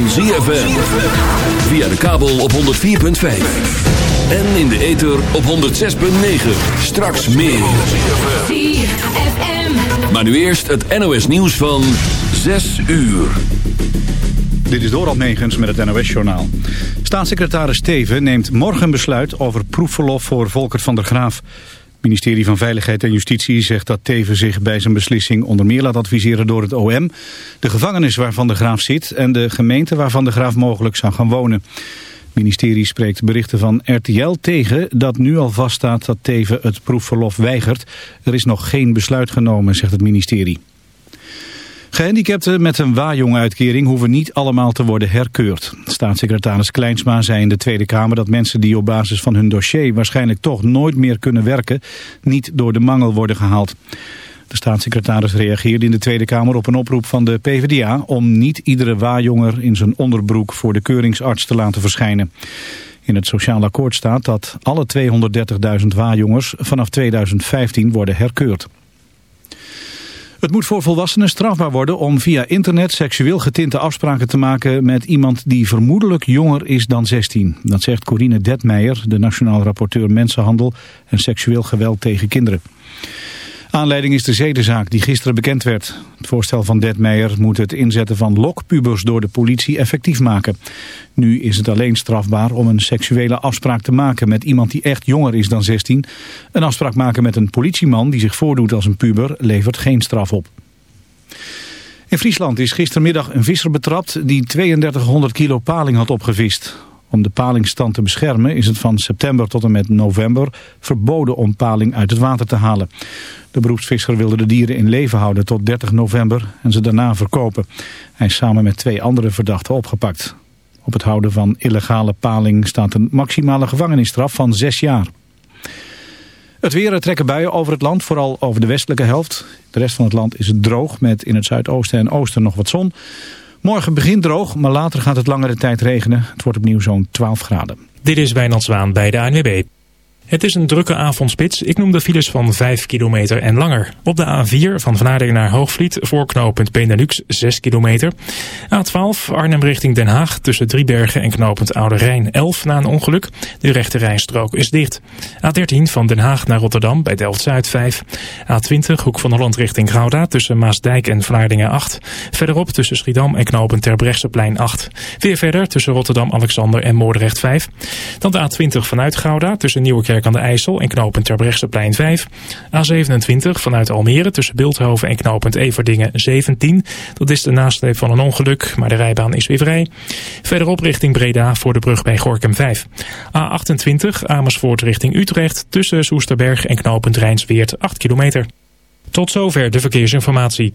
van ZFM. Via de kabel op 104.5. En in de ether op 106.9. Straks meer. Maar nu eerst het NOS nieuws van 6 uur. Dit is Doral Megens met het NOS-journaal. Staatssecretaris Teven neemt morgen besluit over proefverlof voor Volkert van der Graaf. Het ministerie van Veiligheid en Justitie zegt dat Teven zich bij zijn beslissing onder meer laat adviseren door het OM, de gevangenis waar Van der Graaf zit en de gemeente waar Van der Graaf mogelijk zou gaan wonen. Het ministerie spreekt berichten van RTL tegen dat nu al vaststaat dat Teven het proefverlof weigert. Er is nog geen besluit genomen, zegt het ministerie. Gehandicapten met een waaijong-uitkering hoeven niet allemaal te worden herkeurd. Staatssecretaris Kleinsma zei in de Tweede Kamer dat mensen die op basis van hun dossier waarschijnlijk toch nooit meer kunnen werken, niet door de mangel worden gehaald. De staatssecretaris reageerde in de Tweede Kamer op een oproep van de PvdA om niet iedere waajonger in zijn onderbroek voor de keuringsarts te laten verschijnen. In het sociaal akkoord staat dat alle 230.000 waaijongers vanaf 2015 worden herkeurd. Het moet voor volwassenen strafbaar worden om via internet seksueel getinte afspraken te maken met iemand die vermoedelijk jonger is dan 16. Dat zegt Corine Detmeijer, de nationaal rapporteur mensenhandel en seksueel geweld tegen kinderen. Aanleiding is de zedenzaak die gisteren bekend werd. Het voorstel van Detmeijer moet het inzetten van lokpubers door de politie effectief maken. Nu is het alleen strafbaar om een seksuele afspraak te maken met iemand die echt jonger is dan 16. Een afspraak maken met een politieman die zich voordoet als een puber levert geen straf op. In Friesland is gistermiddag een visser betrapt die 3200 kilo paling had opgevist. Om de palingstand te beschermen is het van september tot en met november verboden om paling uit het water te halen. De beroepsvisser wilde de dieren in leven houden tot 30 november en ze daarna verkopen. Hij is samen met twee andere verdachten opgepakt. Op het houden van illegale paling staat een maximale gevangenisstraf van zes jaar. Het weer er trekken buien over het land, vooral over de westelijke helft. De rest van het land is het droog met in het zuidoosten en oosten nog wat zon. Morgen begint droog, maar later gaat het langere tijd regenen. Het wordt opnieuw zo'n 12 graden. Dit is Wijnand Zwaan bij de ANWB. Het is een drukke avondspits. Ik noem de files van 5 kilometer en langer. Op de A4 van Vlaardingen naar Hoogvliet voor knooppunt Benelux 6 kilometer. A12 Arnhem richting Den Haag tussen Driebergen en knooppunt Oude Rijn 11 na een ongeluk. De rechte rijstrook is dicht. A13 van Den Haag naar Rotterdam bij Delft-Zuid 5. A20 Hoek van Holland richting Gouda tussen Maasdijk en Vlaardingen 8. Verderop tussen Schiedam en knooppunt Terbrechtseplein 8. Weer verder tussen Rotterdam-Alexander en Moordrecht 5. Dan de A20 vanuit Gouda tussen Nieuwekerk aan de IJssel en knooppunt Terbrechtseplein 5. A27 vanuit Almere tussen Beeldhoven en knooppunt Everdingen 17. Dat is de nasleep van een ongeluk, maar de rijbaan is weer vrij. Verderop richting Breda voor de brug bij Gorkum 5. A28 Amersfoort richting Utrecht tussen Soesterberg en knooppunt Rijnsweert 8 kilometer. Tot zover de verkeersinformatie.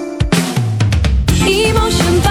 一梦生发。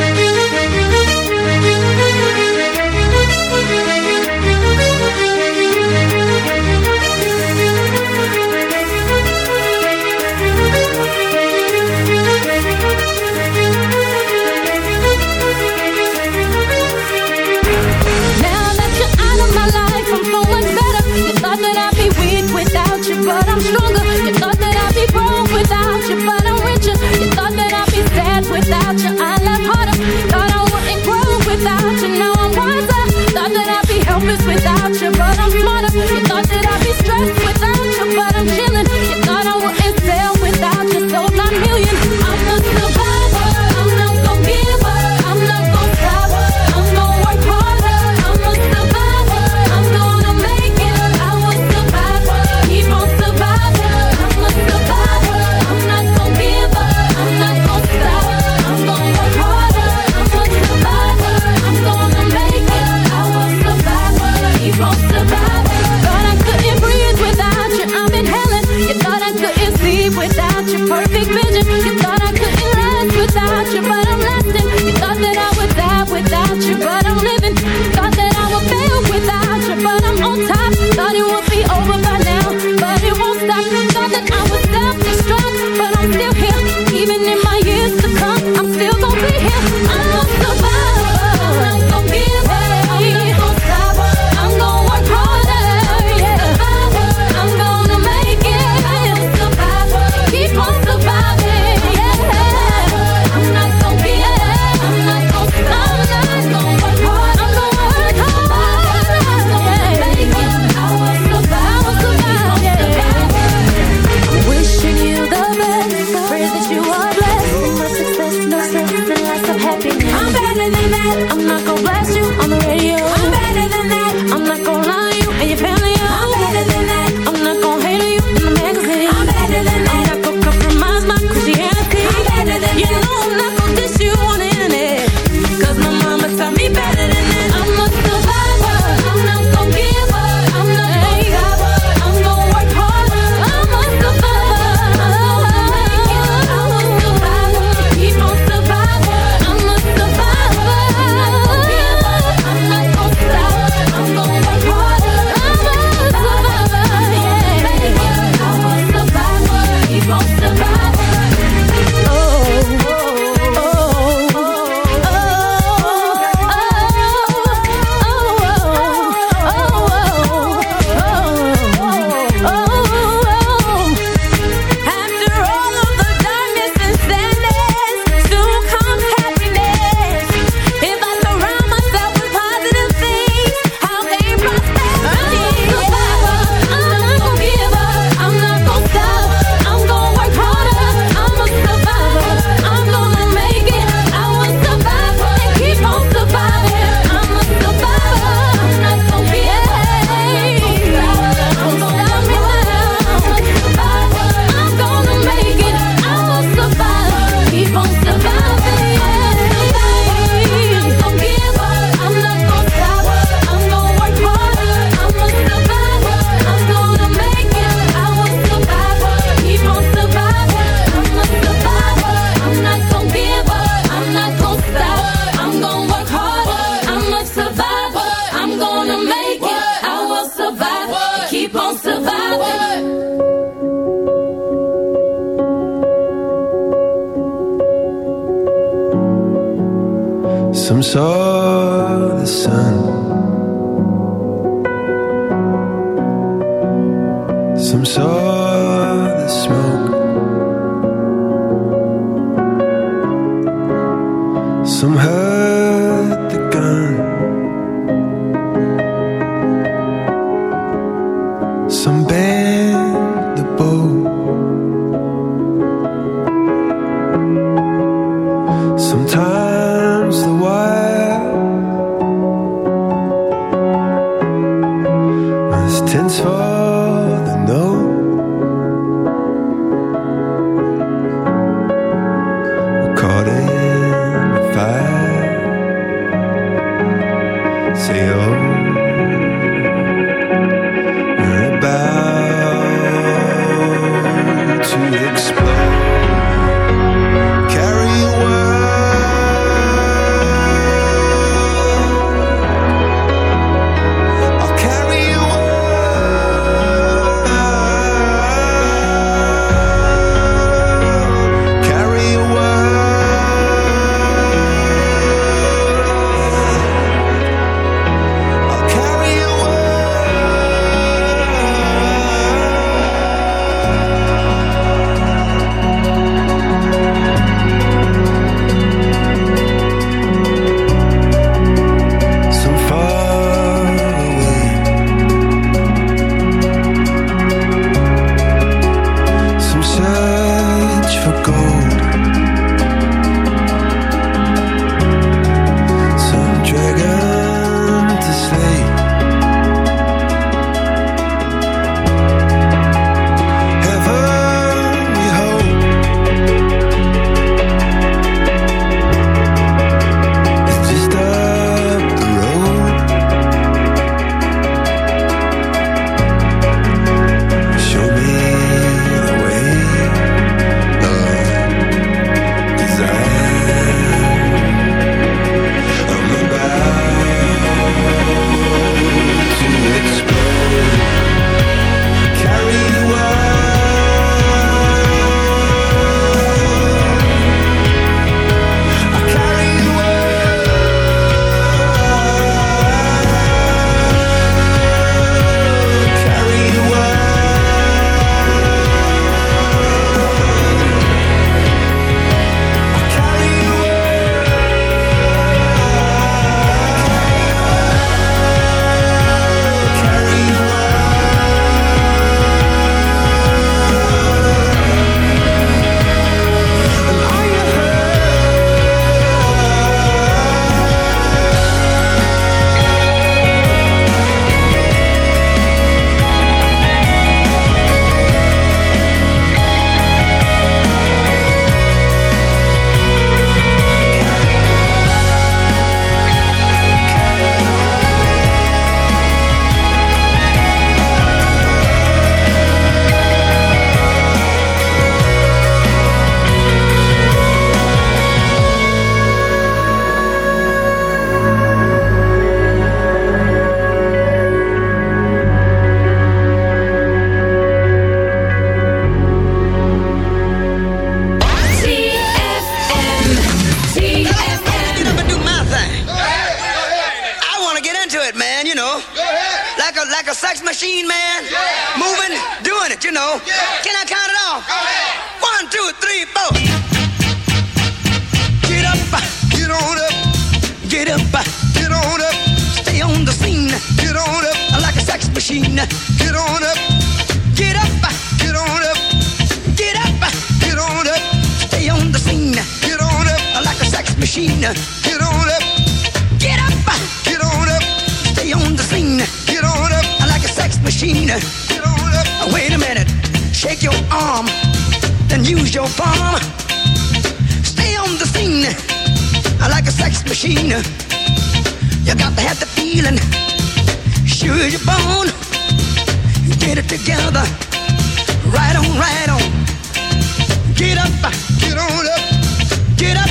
just without you, but I'm lasting. Thought that I would die without you, but I'm living. Get up,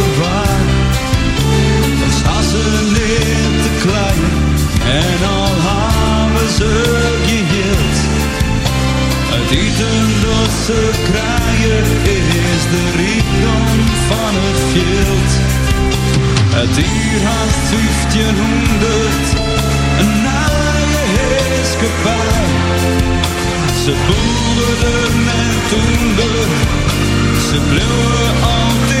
ze geheeld. Het eten ze kraaien is de rijkdom van het veld. Het dier haast 1500, een naaie heerskepaar. Ze boeren met toender, ze bleven altijd.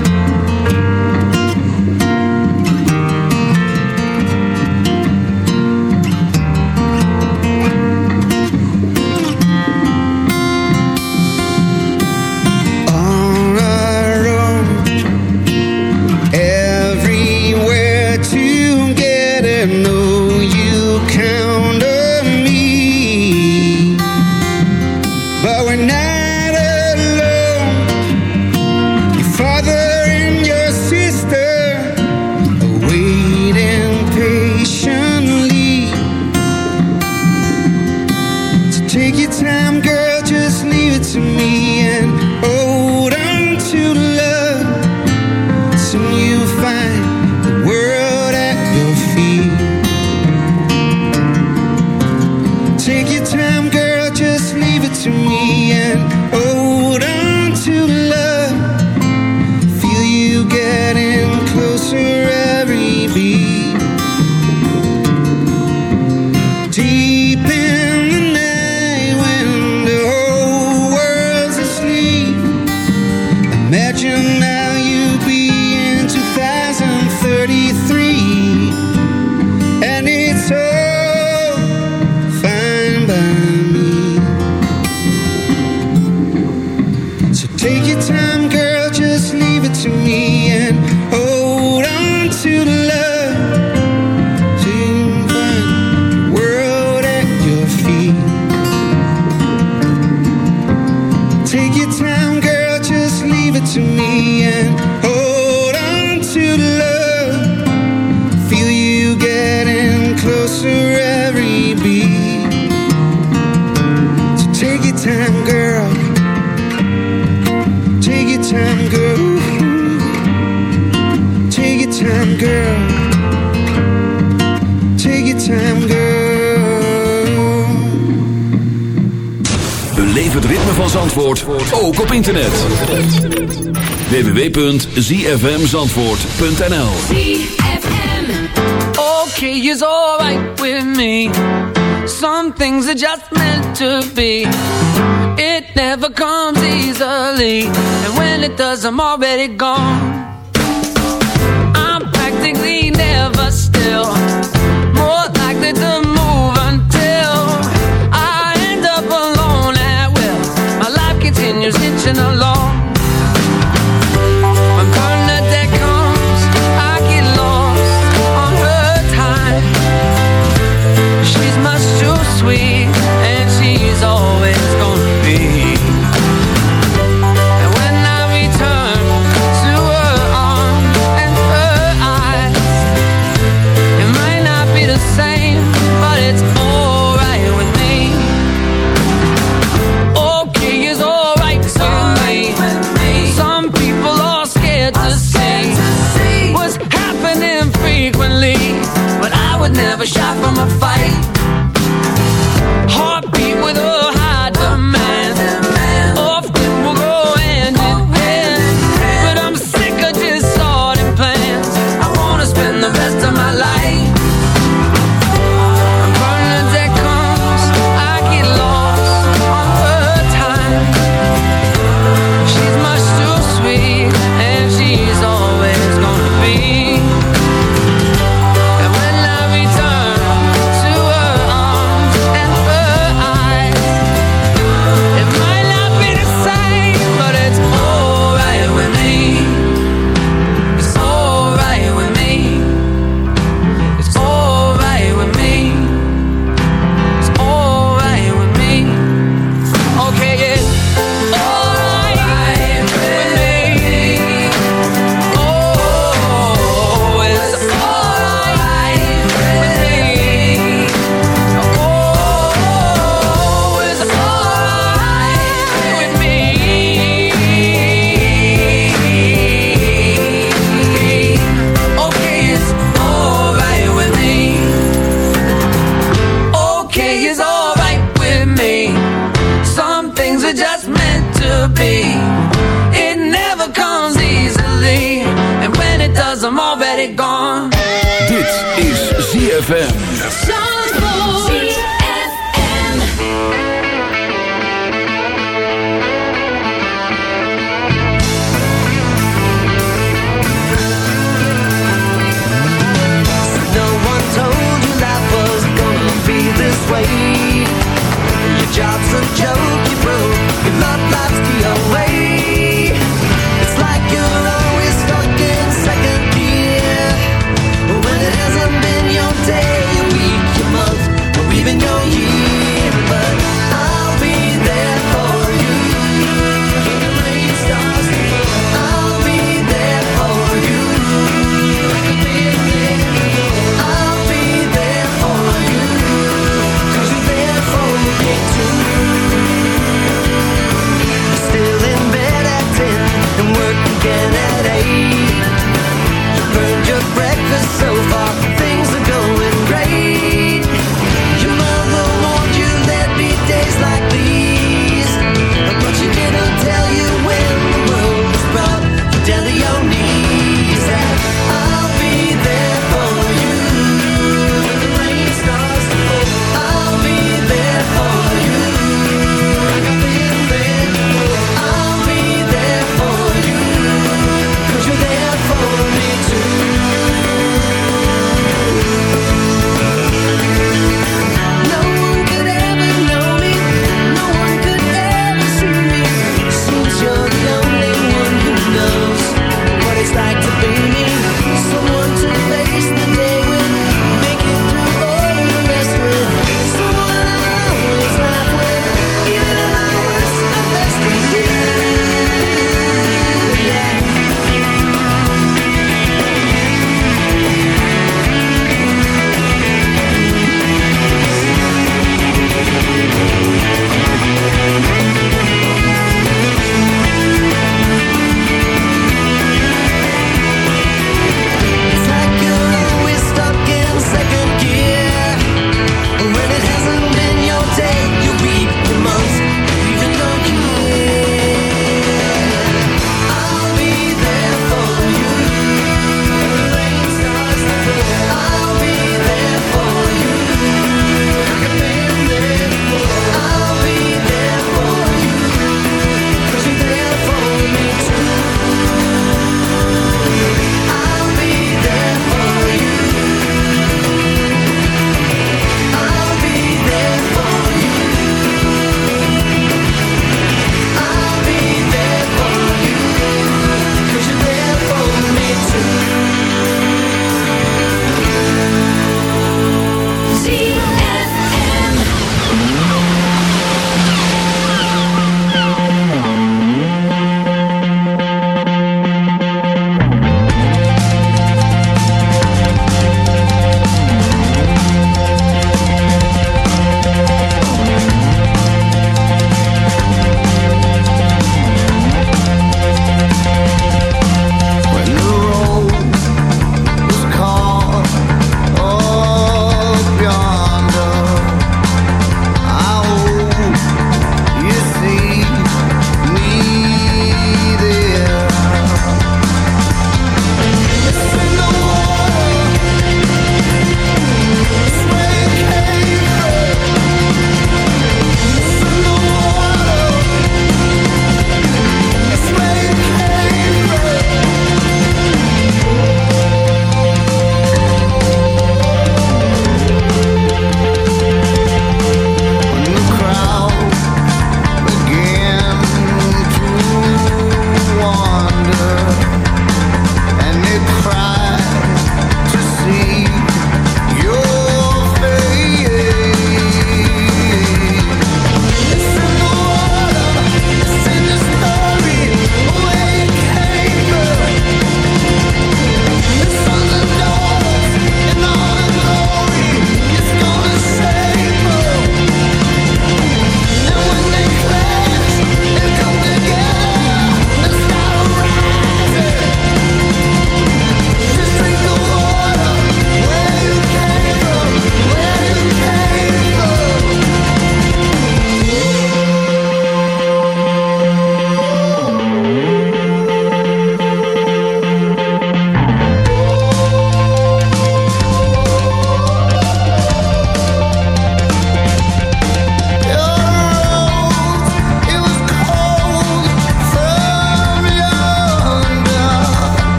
Take your time, girl, just leave it to me and hold on to love. Feel you getting closer every beat. So take your time, girl. Take your time, girl. Take your time, girl. Take your time, girl. ritme van Zandvoort ook op internet. www.zfmzandvoort.nl Okay alright with me. Some things are just meant to be. It never comes easily. And when it does I'm already gone. I'm practically never still.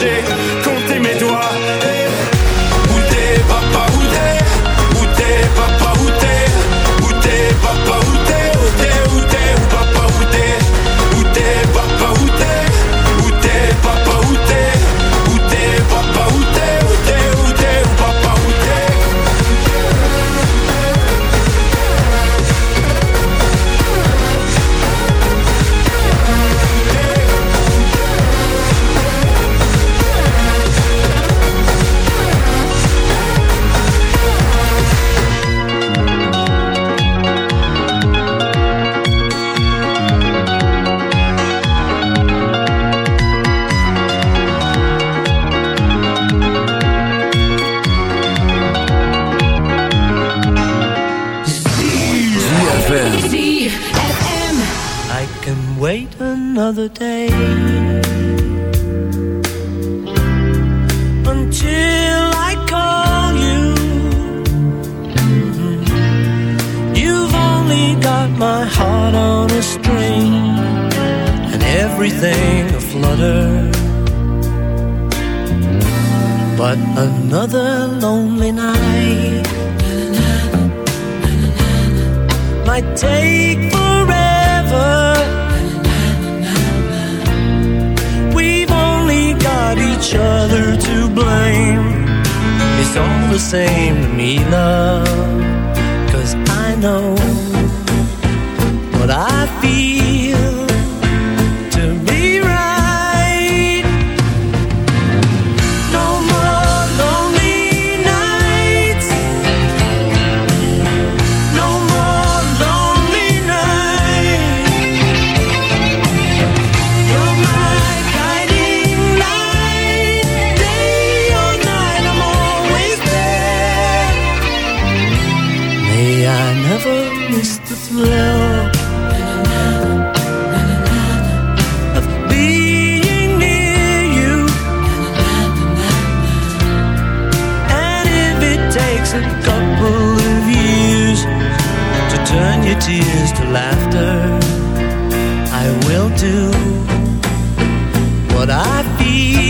fois laughter I will do what I feel.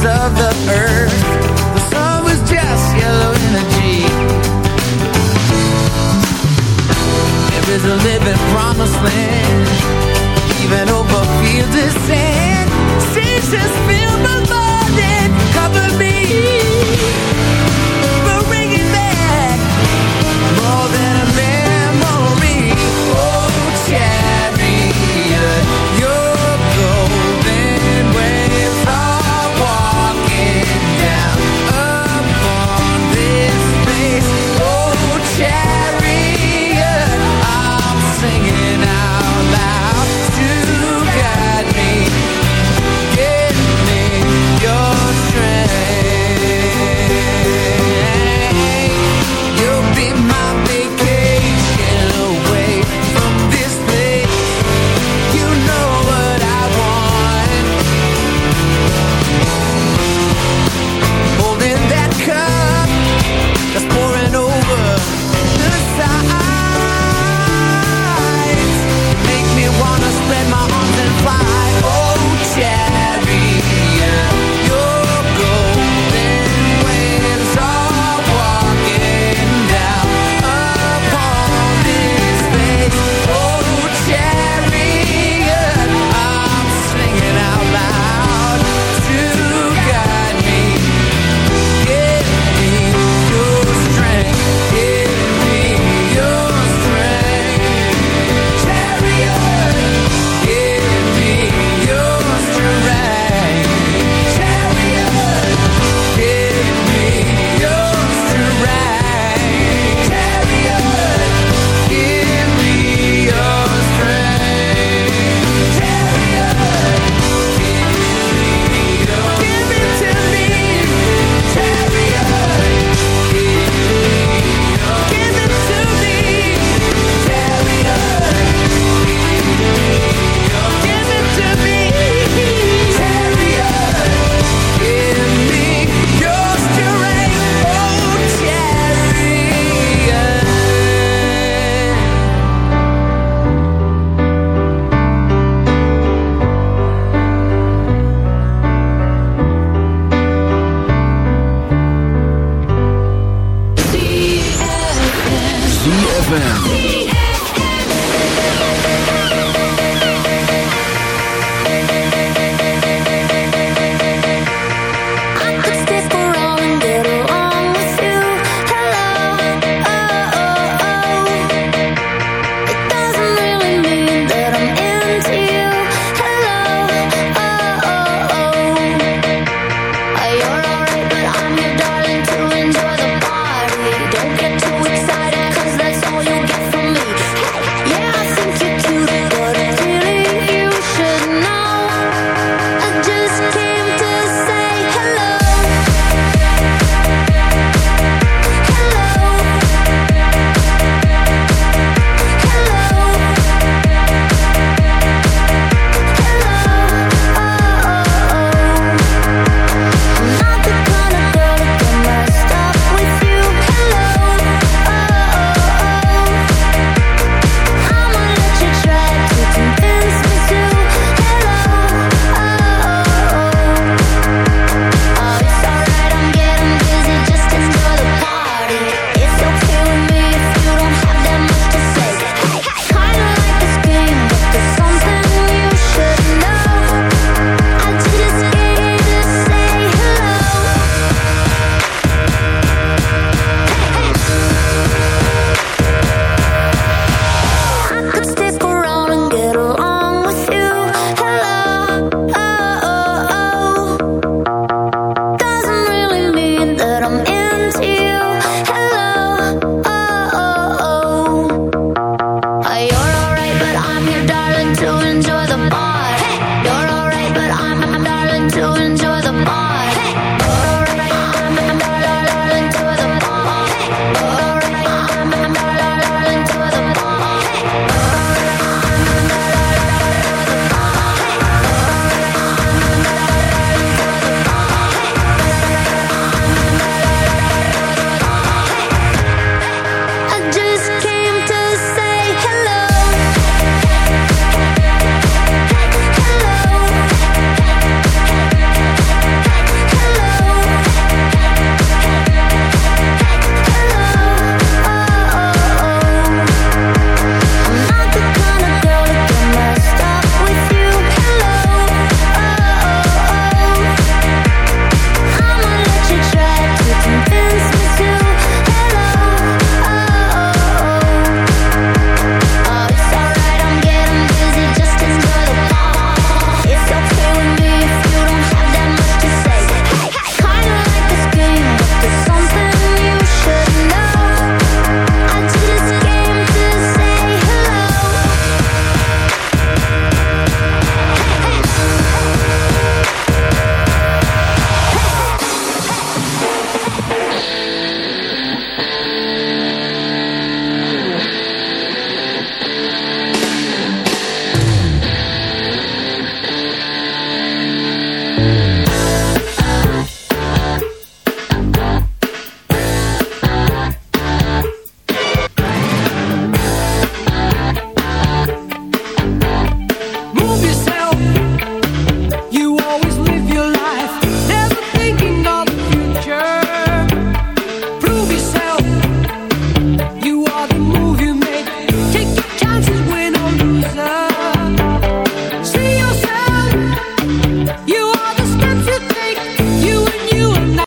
of the earth. The sun was just yellow energy. A living promised land. Even over fields of sand. Seas just and cover me.